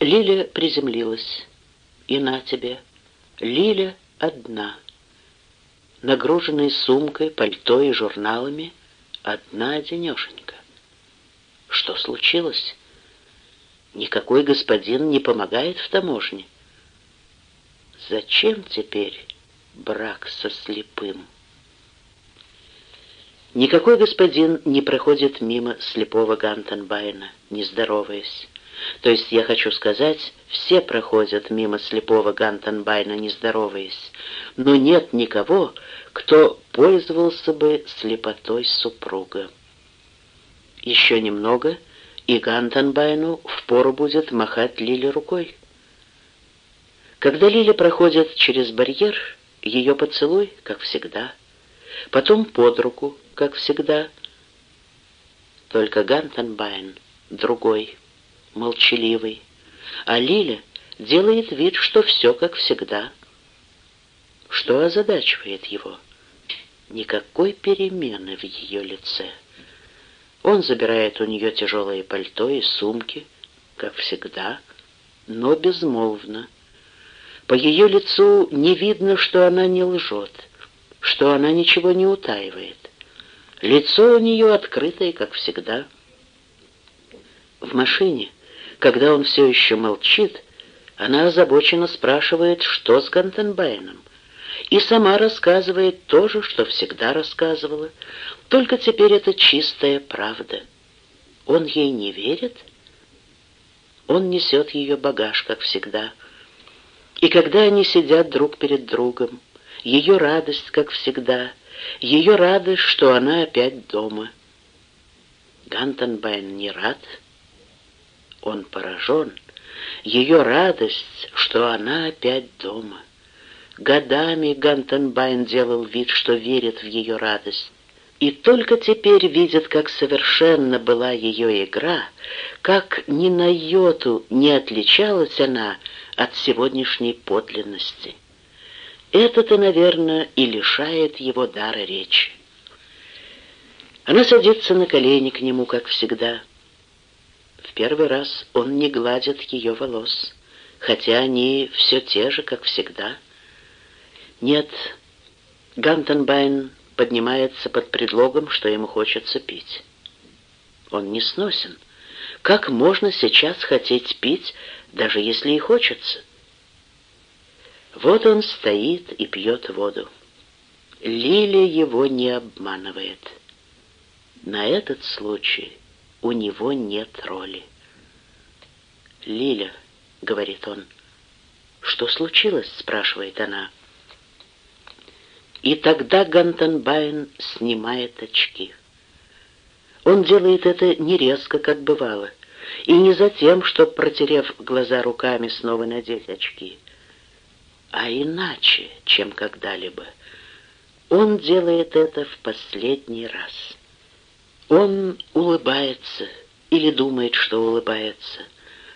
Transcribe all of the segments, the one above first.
Лиля приземлилась. И на тебе. Лиля одна. Нагруженная сумкой, пальто и журналами, одна-одинешенька. Что случилось? Никакой господин не помогает в таможне. Зачем теперь брак со слепым? Никакой господин не проходит мимо слепого Гантенбайна, не здороваясь. То есть, я хочу сказать, все проходят мимо слепого Гантенбайна, не здороваясь, но нет никого, кто пользовался бы слепотой супруга. Еще немного, и Гантенбайну впору будет махать Лиле рукой. Когда Лиля проходит через барьер, ее поцелуй, как всегда, потом под руку, как всегда. Только Гантенбайн другой, молчаливый, а Лиля делает вид, что все как всегда. Что озадачивает его? Никакой перемены в ее лице. Он забирает у нее тяжелое пальто и сумки, как всегда, но безмолвно. По ее лицу не видно, что она не лжет, что она ничего не утаивает. Лицо у нее открытое, как всегда. В машине, когда он все еще молчит, она озабоченно спрашивает, что с Гантенбайном, и сама рассказывает то же, что всегда рассказывала, только теперь это чистая правда. Он ей не верит? Он несет ее багаж, как всегда. И когда они сидят друг перед другом, ее радость, как всегда — ее радость, что она опять дома. Гантенбайн не рад. Он поражен. Ее радость, что она опять дома. Годами Гантенбайн делал вид, что верит в ее радость. И только теперь видит, как совершенно была ее игра, как ни на йоту не отличалась она от сегодняшней подлинности. Это-то, наверное, и лишает его дара речи. Она садится на колени к нему, как всегда. В первый раз он не гладит ее волос, хотя они все те же, как всегда. Нет, Гантенбайн поднимается под предлогом, что ему хочется пить. Он не сносен. Как можно сейчас хотеть пить, даже если и хочется? Вот он стоит и пьет воду. Лилия его не обманывает. На этот случай у него нет роли. «Лиля», — говорит он, — «что случилось?» — спрашивает она. И тогда Гантенбайн снимает очки. Он делает это не резко, как бывало, и не за тем, чтобы, протерев глаза руками, снова надеть очки а иначе, чем когда-либо. Он делает это в последний раз. Он улыбается или думает, что улыбается,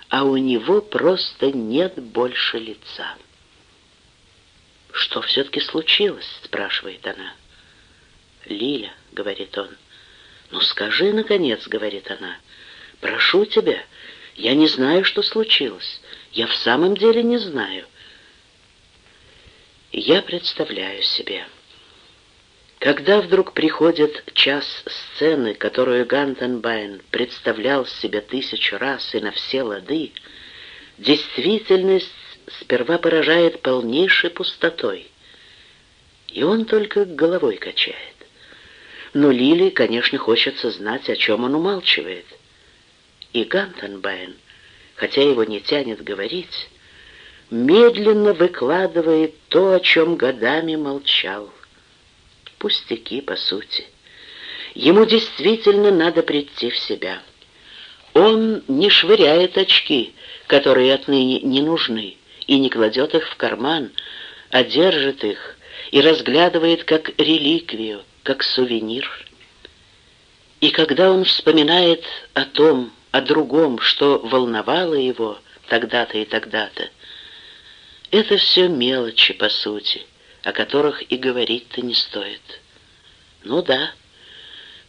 а у него просто нет больше лица. «Что все-таки случилось?» — спрашивает она. «Лиля», — говорит он. «Ну скажи, наконец», — говорит она. «Прошу тебя, я не знаю, что случилось. Я в самом деле не знаю. Я представляю себе. Когда вдруг приходит час сцены, которую Гантенбайн представлял себе тысячу раз и на все лады, действительность сперва поражает полнейшей пустотой, и он только головой качает. Но Лили, конечно, хочется знать, о чем он умалчивает. И Гантенбайн, хотя его не тянет говорить, медленно выкладывает то, о чем годами молчал. Пустяки, по сути. Ему действительно надо прийти в себя. Он не швыряет очки, которые отныне не нужны, и не кладет их в карман, а держит их и разглядывает как реликвию, как сувенир. И когда он вспоминает о том, о другом, что волновало его тогда-то и тогда-то, это все мелочи, по сути, о которых и говорить-то не стоит. Ну да,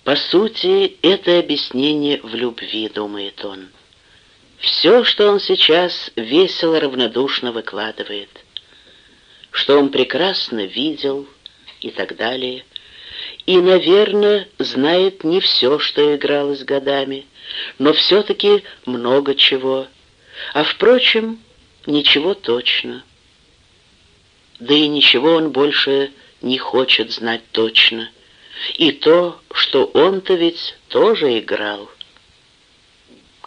по сути, это объяснение в любви, думает он. Все, что он сейчас весело равнодушно выкладывает, что он прекрасно видел и так далее, и, наверное, знает не все, что игралось годами, но все-таки много чего, а, впрочем, ничего точно. Да и ничего он больше не хочет знать точно. И то, что он-то ведь тоже играл.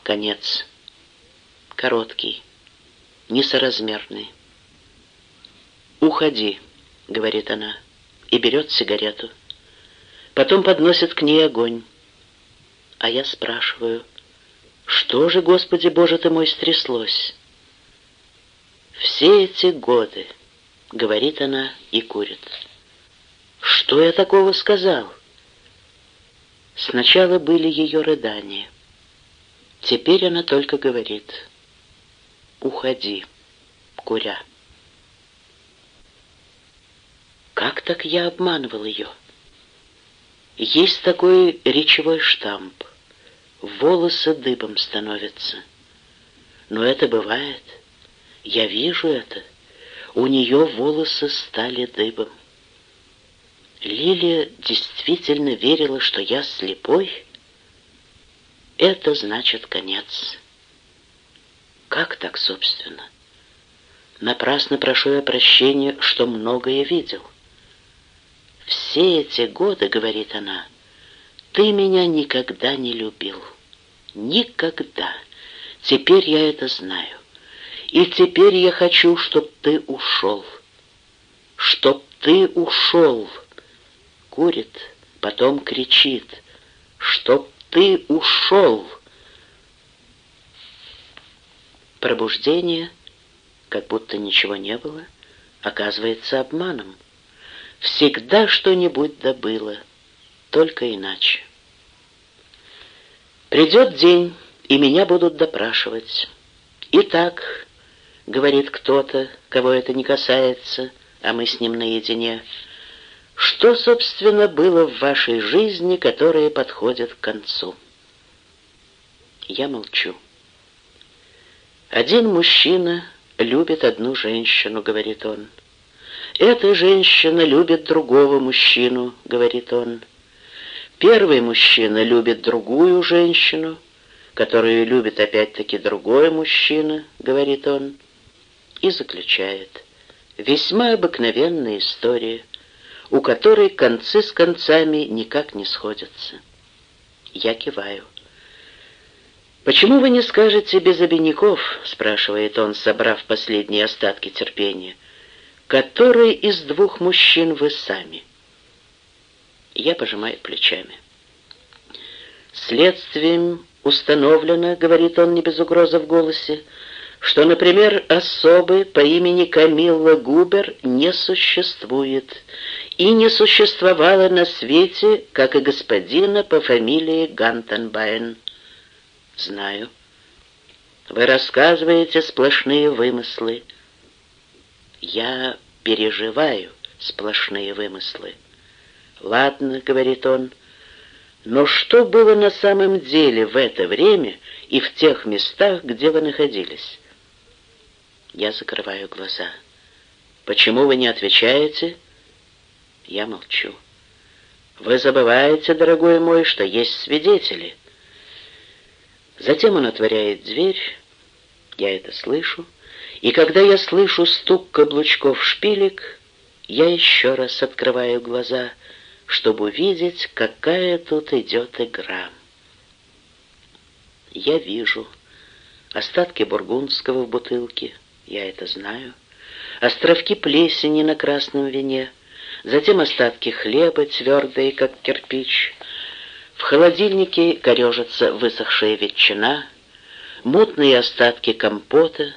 Конец короткий, несоразмерный. «Уходи», — говорит она, и берет сигарету. Потом подносит к ней огонь. А я спрашиваю, что же, Господи Боже ты мой, стряслось? «Все эти годы», — говорит она и курит. «Что я такого сказал?» Сначала были ее рыдания. Теперь она только говорит — уходи, куря. Как так я обманывал ее? Есть такой речевой штамп. Волосы дыбом становятся. Но это бывает. Я вижу это. У нее волосы стали дыбом. Лилия действительно верила, что я слепой. Это значит конец. Как так, собственно? Напрасно прошу я прощения, что многое видел. Все эти годы, говорит она, ты меня никогда не любил. Никогда. Теперь я это знаю. И теперь я хочу, чтоб ты ушел. Чтоб ты ушел. Курит, потом кричит. Чтоб ты ушел. Пробуждение, как будто ничего не было, оказывается обманом. Всегда что-нибудь добыло, только иначе. Придет день, и меня будут допрашивать. Итак, говорит кто-то, кого это не касается, а мы с ним наедине, что, собственно, было в вашей жизни, которая подходит к концу? Я молчу. Один мужчина любит одну женщину, говорит он. Эта женщина любит другого мужчину, говорит он. Первый мужчина любит другую женщину, которую любит опять-таки другой мужчина, говорит он, и заключает. Весьма обыкновенная история, у которой концы с концами никак не сходятся. Я киваю. «Почему вы не скажете без обиняков?» — спрашивает он, собрав последние остатки терпения. «Который из двух мужчин вы сами?» Я пожимаю плечами. «Следствием установлено, — говорит он не без угрозы в голосе, — что, например, особы по имени Камилла Губер не существует и не существовало на свете, как и господина по фамилии Гантенбайн. Знаю. Вы рассказываете сплошные вымыслы. Я переживаю сплошные вымыслы. Ладно, говорит он, но что было на самом деле в это время и в тех местах, где вы находились? Я закрываю глаза. Почему вы не отвечаете? Я молчу. Вы забываете, дорогой мой, что есть свидетели — Затем он отворяет дверь, я это слышу, и когда я слышу стук каблучков шпилек, я еще раз открываю глаза, чтобы увидеть, какая тут идет игра. Я вижу остатки бургундского в бутылке, я это знаю, островки плесени на красном вине, затем остатки хлеба, твердые, как кирпич, в холодильнике корежится высохшая ветчина, мутные остатки компота,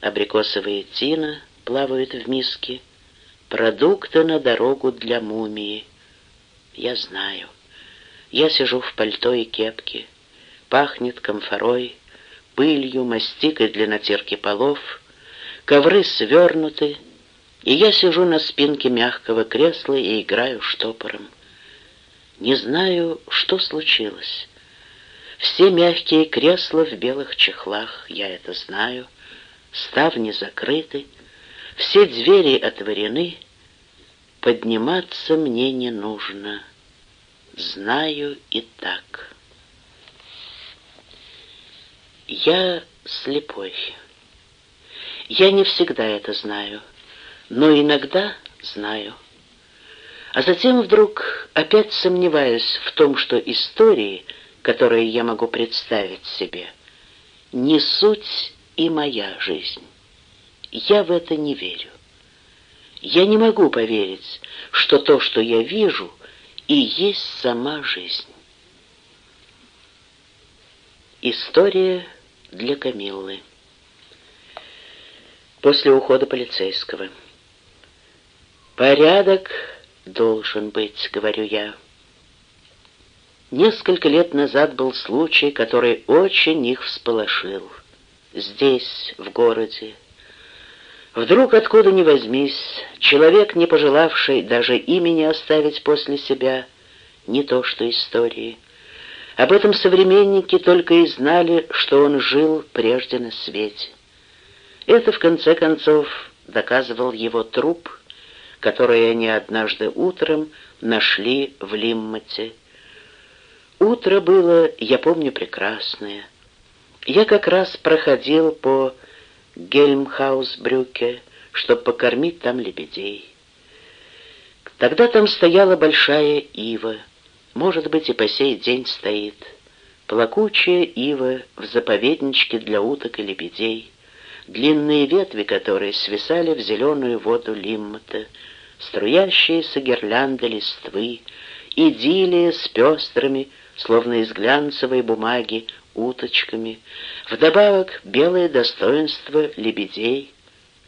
абрикосовые тина плавают в миске, продукты на дорогу для мумии. Я знаю. Я сижу в пальто и кепке. Пахнет комфорой, пылью, мастикой для натирки полов, ковры свернуты, и я сижу на спинке мягкого кресла и играю штопором. Не знаю, что случилось. Все мягкие кресла в белых чехлах, я это знаю. Ставни закрыты, все двери отворены. Подниматься мне не нужно, знаю и так. Я слепой. Я не всегда это знаю, но иногда знаю. А затем вдруг опять сомневаюсь в том, что истории, которые я могу представить себе, не суть и моя жизнь. Я в это не верю. Я не могу поверить, что то, что я вижу, и есть сама жизнь. История для Камиллы. После ухода полицейского. «Порядок должен быть», — говорю я. Несколько лет назад был случай, который очень их всполошил. Здесь, в городе. Вдруг, откуда ни возьмись, человек, не пожелавший даже имени оставить после себя, не то что истории. Об этом современники только и знали, что он жил прежде на свете. Это, в конце концов, доказывал его труп, который они однажды утром нашли в Лиммате. Утро было, я помню, прекрасное. Я как раз проходил по Гельмхаусбрюке, чтобы покормить там лебедей. Тогда там стояла большая ива, может быть, и по сей день стоит. Плакучая ива в заповедничке для уток и лебедей, длинные ветви которой свисали в зеленую воду Лиммата, струящиеся гирлянды листвы, идиллия с пестрыми, словно из глянцевой бумаги, уточками, вдобавок белое достоинство лебедей,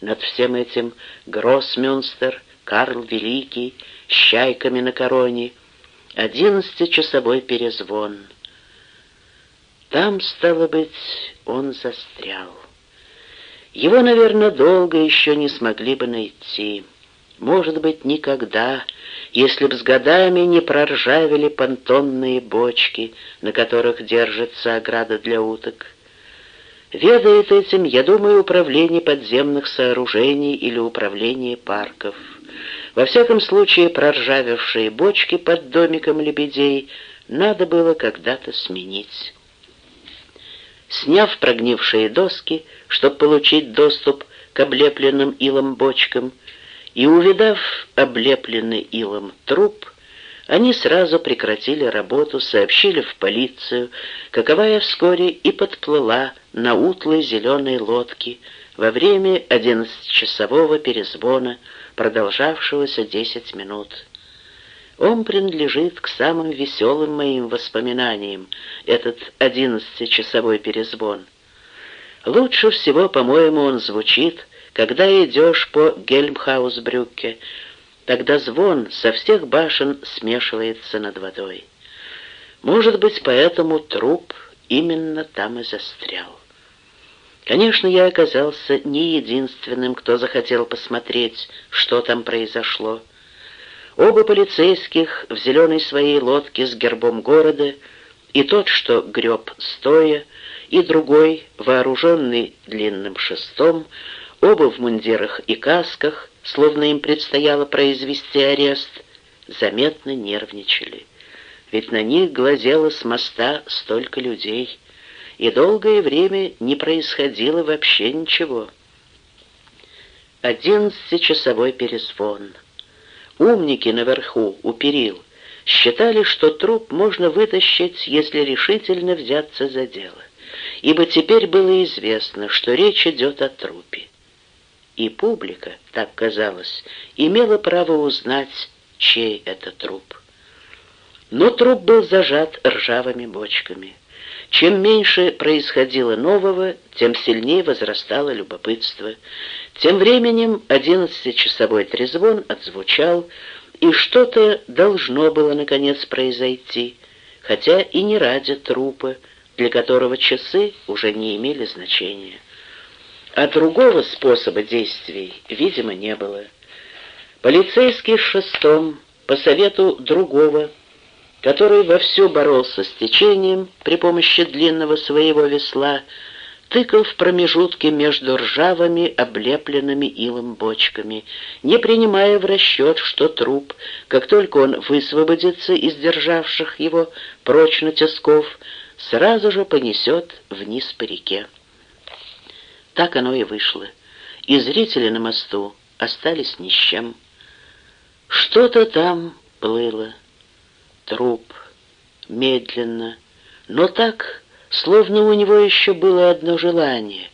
над всем этим Гроссмюнстер, Карл Великий, с чайками на короне, одиннадцатичасовой перезвон. Там, стало быть, он застрял. Его, наверное, долго еще не смогли бы найти. Может быть, никогда, если б с годами не проржавели понтонные бочки, на которых держится ограда для уток. Ведает этим, я думаю, управление подземных сооружений или управление парков. Во всяком случае, проржавевшие бочки под домиком лебедей надо было когда-то сменить. Сняв прогнившие доски, чтобы получить доступ к облепленным илом бочкам, и, увидав облепленный илом труп, они сразу прекратили работу, сообщили в полицию, каковая вскоре и подплыла на утлой зеленой лодке во время одиннадцатичасового перезвона, продолжавшегося десять минут. Он принадлежит к самым веселым моим воспоминаниям, этот одиннадцатичасовой перезвон. Лучше всего, по-моему, он звучит когда идешь по Гельмхаусбрюке, тогда звон со всех башен смешивается над водой. Может быть, поэтому труп именно там и застрял. Конечно, я оказался не единственным, кто захотел посмотреть, что там произошло. Оба полицейских в зеленой своей лодке с гербом города, и тот, что греб стоя, и другой, вооруженный длинным шестом, Оба в мундирах и касках, словно им предстояло произвести арест, заметно нервничали. Ведь на них глазело с моста столько людей, и долгое время не происходило вообще ничего. Одиннадцатичасовой перезвон. Умники наверху, у перил, считали, что труп можно вытащить, если решительно взяться за дело, ибо теперь было известно, что речь идет о трупе и публика, так казалось, имела право узнать, чей это труп. Но труп был зажат ржавыми бочками. Чем меньше происходило нового, тем сильнее возрастало любопытство. Тем временем одиннадцатичасовой трезвон отзвучал, и что-то должно было, наконец, произойти, хотя и не ради трупа, для которого часы уже не имели значения. А другого способа действий, видимо, не было. Полицейский шестом, по совету другого, который вовсю боролся с течением при помощи длинного своего весла, тыкал в промежутки между ржавыми, облепленными илом бочками, не принимая в расчет, что труп, как только он высвободится из державших его прочно тисков, сразу же понесет вниз по реке. Так оно и вышло. И зрители на мосту остались ни с чем. Что-то там плыло. Труп. Медленно. Но так, словно у него еще было одно желание.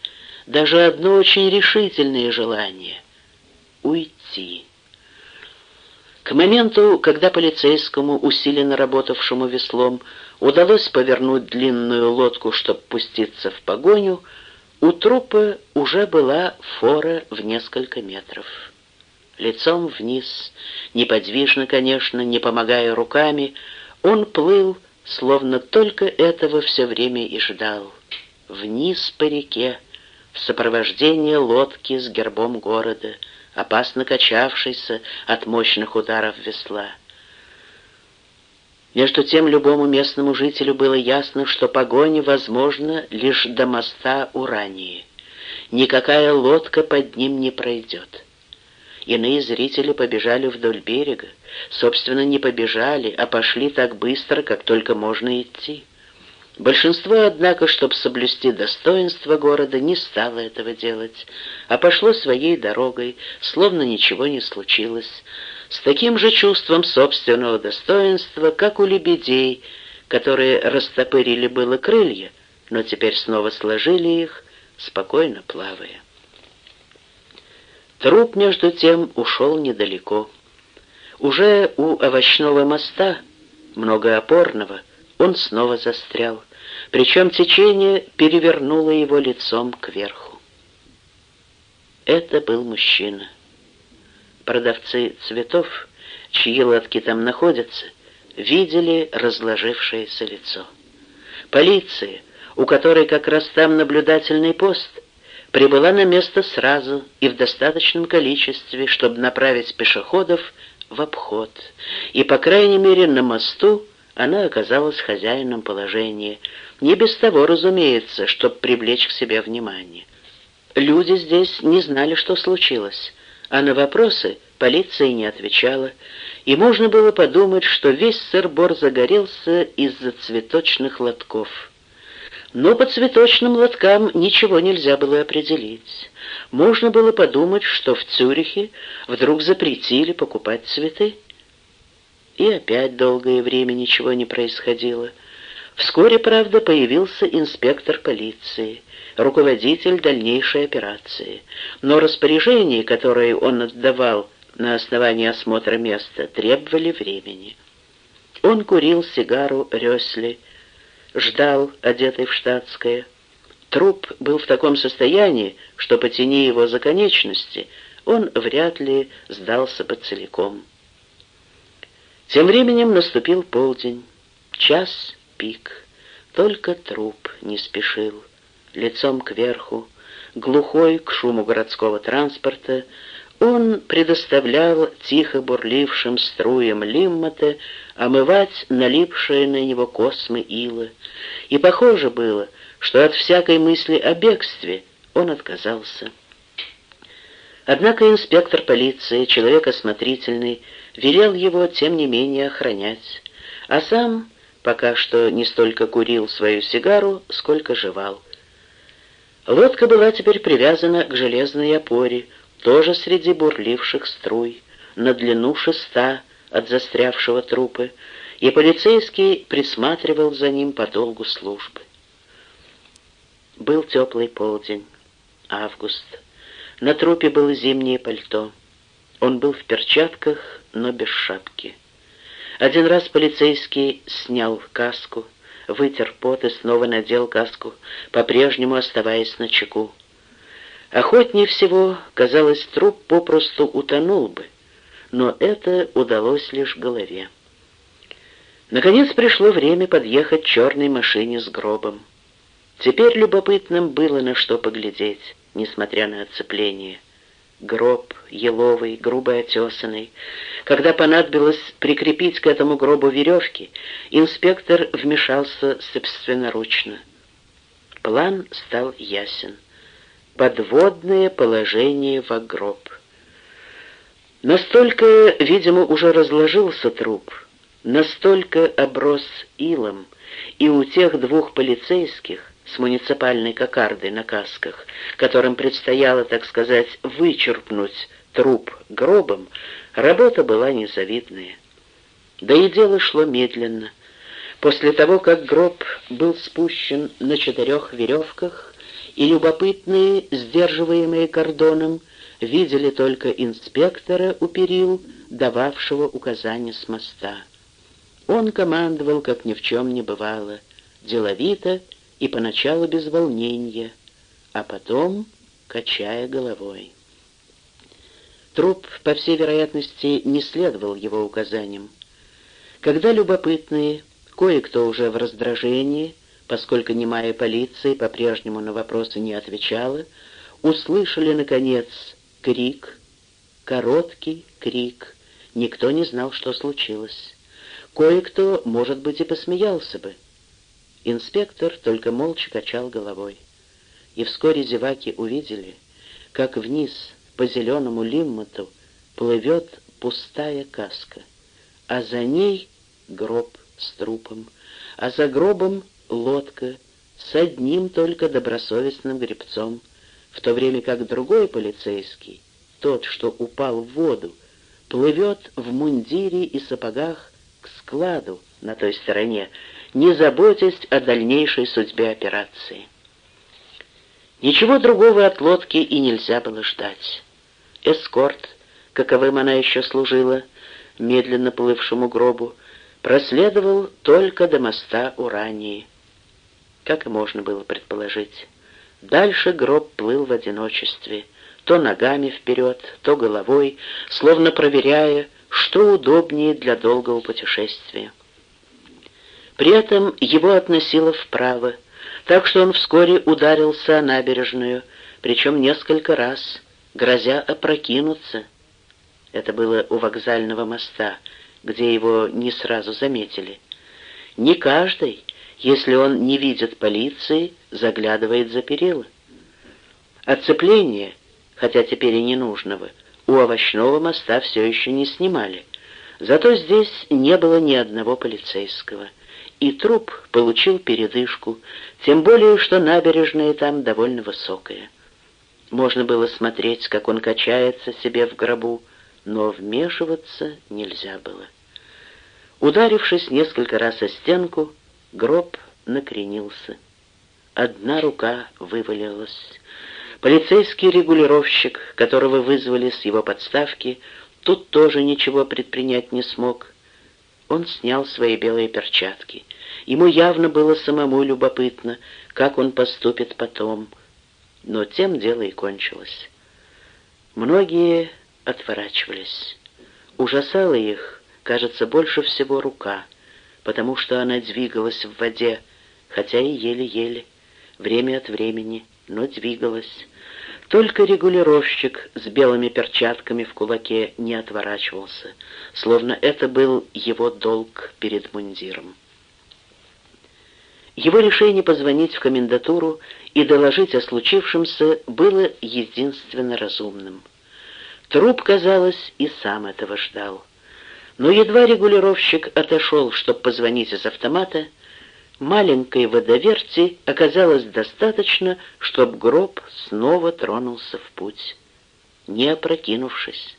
Даже одно очень решительное желание — уйти. К моменту, когда полицейскому, усиленно работавшему веслом, удалось повернуть длинную лодку, чтобы пуститься в погоню, у трупа уже была фора в несколько метров. Лицом вниз, неподвижно, конечно, не помогая руками, он плыл, словно только этого все время и ждал. Вниз по реке, в сопровождении лодки с гербом города, опасно качавшейся от мощных ударов весла. Между тем любому местному жителю было ясно, что погоня возможна лишь до моста Урании. Никакая лодка под ним не пройдет. Иные зрители побежали вдоль берега. Собственно, не побежали, а пошли так быстро, как только можно идти. Большинство, однако, чтобы соблюсти достоинство города, не стало этого делать, а пошло своей дорогой, словно ничего не случилось, с таким же чувством собственного достоинства, как у лебедей, которые растопырили было крылья, но теперь снова сложили их, спокойно плавая. Труп, между тем, ушел недалеко. Уже у овощного моста, многоопорного, он снова застрял, причем течение перевернуло его лицом кверху. Это был мужчина. Продавцы цветов, чьи лотки там находятся, видели разложившееся лицо. Полиция, у которой как раз там наблюдательный пост, прибыла на место сразу и в достаточном количестве, чтобы направить пешеходов в обход, и, по крайней мере, на мосту она оказалась хозяином положения, не без того, разумеется, чтобы привлечь к себе внимание. Люди здесь не знали, что случилось, а на вопросы полиция не отвечала, и можно было подумать, что весь сыр-бор загорелся из-за цветочных лотков. Но по цветочным лоткам ничего нельзя было определить. Можно было подумать, что в Цюрихе вдруг запретили покупать цветы. И опять долгое время ничего не происходило. Вскоре, правда, появился инспектор полиции руководитель дальнейшей операции. Но распоряжения, которые он отдавал на основании осмотра места, требовали времени. Он курил сигару Рёсли, ждал, одетый в штатское. Труп был в таком состоянии, что, потяни его за конечности, он вряд ли сдался бы целиком. Тем временем наступил полдень, час пик, только труп не спешил лицом кверху, глухой к шуму городского транспорта, он предоставлял тихо бурлившим струям лиммата омывать налипшие на него космы ила, и похоже было, что от всякой мысли о бегстве он отказался. Однако инспектор полиции, человек осмотрительный, велел его, тем не менее, охранять, а сам пока что не столько курил свою сигару, сколько жевал. Лодка была теперь привязана к железной опоре, тоже среди бурливших струй, на длину шеста от застрявшего трупа, и полицейский присматривал за ним по долгу службы. Был теплый полдень, август. На трупе было зимнее пальто. Он был в перчатках, но без шапки. Один раз полицейский снял каску, вытер пот и снова надел каску, по-прежнему оставаясь на чеку. Охотнее всего, казалось, труп попросту утонул бы, но это удалось лишь голове. Наконец пришло время подъехать черной машине с гробом. Теперь любопытным было на что поглядеть, несмотря на оцепление. гроб, еловый, грубо отесанный. Когда понадобилось прикрепить к этому гробу веревки, инспектор вмешался собственноручно. План стал ясен. Подводное положение в гроб. Настолько, видимо, уже разложился труп, настолько оброс илом, и у тех двух полицейских с муниципальной кокардой на касках, которым предстояло, так сказать, вычерпнуть труп гробом, работа была незавидная. Да и дело шло медленно. После того, как гроб был спущен на четырех веревках, и любопытные, сдерживаемые кордоном, видели только инспектора у перил, дававшего указания с моста. Он командовал, как ни в чем не бывало, деловито и поначалу без волнения, а потом качая головой. Труп, по всей вероятности, не следовал его указаниям. Когда любопытные, кое-кто уже в раздражении, поскольку немая полиция по-прежнему на вопросы не отвечала, услышали, наконец, крик, короткий крик. Никто не знал, что случилось. Кое-кто, может быть, и посмеялся бы. Инспектор только молча качал головой. И вскоре зеваки увидели, как вниз по зеленому лиммоту плывет пустая каска, а за ней гроб с трупом, а за гробом лодка с одним только добросовестным гребцом, в то время как другой полицейский, тот, что упал в воду, плывет в мундире и сапогах к складу на той стороне, не заботясь о дальнейшей судьбе операции. Ничего другого от лодки и нельзя было ждать эскорт, каковым она еще служила, медленно плывшему гробу, проследовал только до моста Урании. Как и можно было предположить. Дальше гроб плыл в одиночестве, то ногами вперед, то головой, словно проверяя, что удобнее для долгого путешествия. При этом его относило вправо, так что он вскоре ударился о набережную, причем несколько раз, грозя опрокинуться. Это было у вокзального моста, где его не сразу заметили. Не каждый, если он не видит полиции, заглядывает за перила. Оцепление, хотя теперь и ненужного, у овощного моста все еще не снимали. Зато здесь не было ни одного полицейского. И труп получил передышку, тем более, что набережная там довольно высокая. Можно было смотреть, как он качается себе в гробу, но вмешиваться нельзя было. Ударившись несколько раз о стенку, гроб накренился. Одна рука вывалилась. Полицейский регулировщик, которого вызвали с его подставки, тут тоже ничего предпринять не смог. Он снял свои белые перчатки. Ему явно было самому любопытно, как он поступит потом — но тем дело и кончилось. Многие отворачивались. Ужасала их, кажется, больше всего рука, потому что она двигалась в воде, хотя и еле-еле, время от времени, но двигалась. Только регулировщик с белыми перчатками в кулаке не отворачивался, словно это был его долг перед мундиром. Его решение позвонить в комендатуру и доложить о случившемся было единственно разумным. Труп, казалось, и сам этого ждал. Но едва регулировщик отошел, чтобы позвонить из автомата, маленькой водоверти оказалось достаточно, чтобы гроб снова тронулся в путь, не опрокинувшись.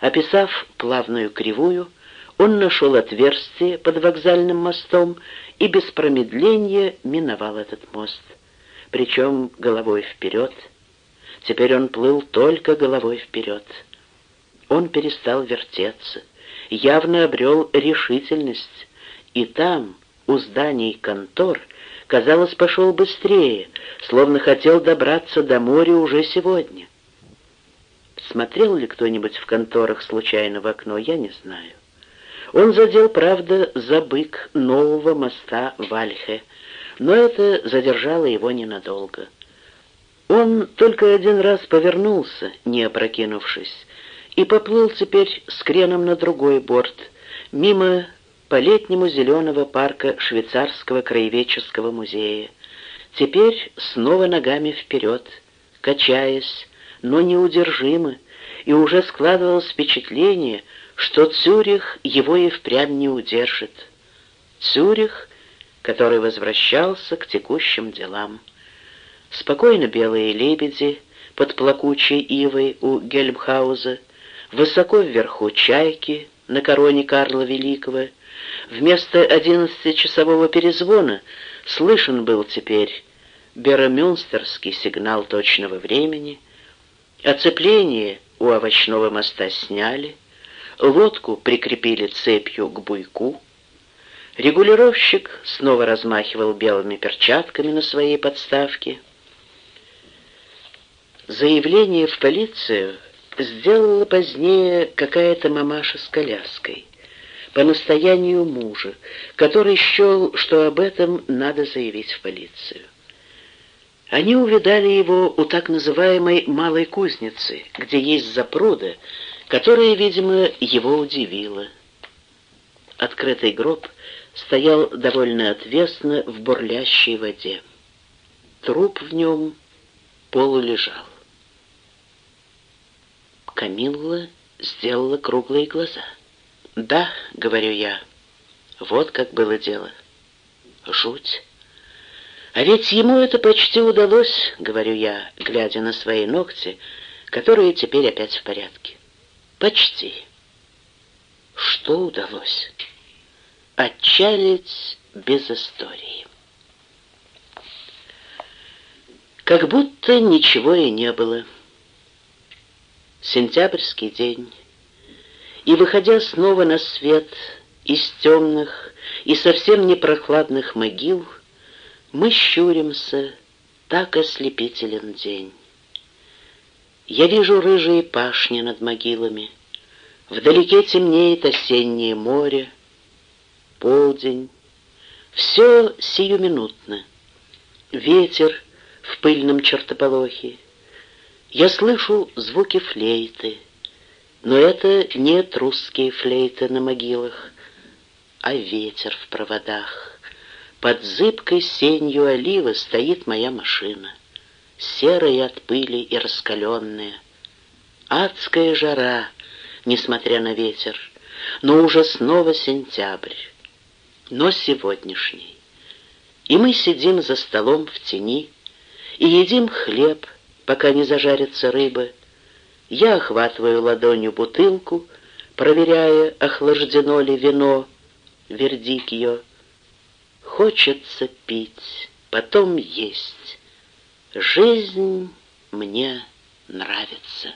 Описав плавную кривую, он нашел отверстие под вокзальным мостом и без промедления миновал этот мост причем головой вперед. Теперь он плыл только головой вперед. Он перестал вертеться, явно обрел решительность, и там, у зданий контор, казалось, пошел быстрее, словно хотел добраться до моря уже сегодня. Смотрел ли кто-нибудь в конторах случайно в окно, я не знаю. Он задел, правда, за бык нового моста Вальхе, но это задержало его ненадолго. Он только один раз повернулся, не опрокинувшись, и поплыл теперь с креном на другой борт, мимо по-летнему зеленого парка швейцарского краеведческого музея. Теперь снова ногами вперед, качаясь, но неудержимо, и уже складывалось впечатление, что Цюрих его и впрямь не удержит. Цюрих, который возвращался к текущим делам. Спокойно белые лебеди под плакучей ивой у Гельмхауза, высоко вверху чайки на короне Карла Великого. Вместо одиннадцатичасового перезвона слышен был теперь Беромюнстерский сигнал точного времени, оцепление у овощного моста сняли, лодку прикрепили цепью к буйку, регулировщик снова размахивал белыми перчатками на своей подставке — Заявление в полицию сделала позднее какая-то мамаша с коляской, по настоянию мужа, который счел, что об этом надо заявить в полицию. Они увидали его у так называемой «малой кузницы», где есть запруда, которая, видимо, его удивила. Открытый гроб стоял довольно отвесно в бурлящей воде. Труп в нем полулежал. Камилла сделала круглые глаза. «Да», — говорю я, — «вот как было дело. Жуть». «А ведь ему это почти удалось», — говорю я, глядя на свои ногти, которые теперь опять в порядке. «Почти». «Что удалось?» «Отчалить без истории». Как будто ничего и не было сентябрьский день, и, выходя снова на свет из темных и совсем непрохладных могил, мы щуримся, так ослепителен день. Я вижу рыжие пашни над могилами, Вдалеке темнеет осеннее море, полдень. Все сиюминутно. Ветер в пыльном чертополохе, я слышу звуки флейты, но это не русские флейты на могилах, а ветер в проводах. Под зыбкой сенью оливы стоит моя машина, серая от пыли и раскаленная. Адская жара, несмотря на ветер, но уже снова сентябрь, но сегодняшний. И мы сидим за столом в тени и едим хлеб, пока не зажарится рыба. Я охватываю ладонью бутылку, проверяя, охлаждено ли вино, вердик ее. Хочется пить, потом есть. Жизнь мне нравится.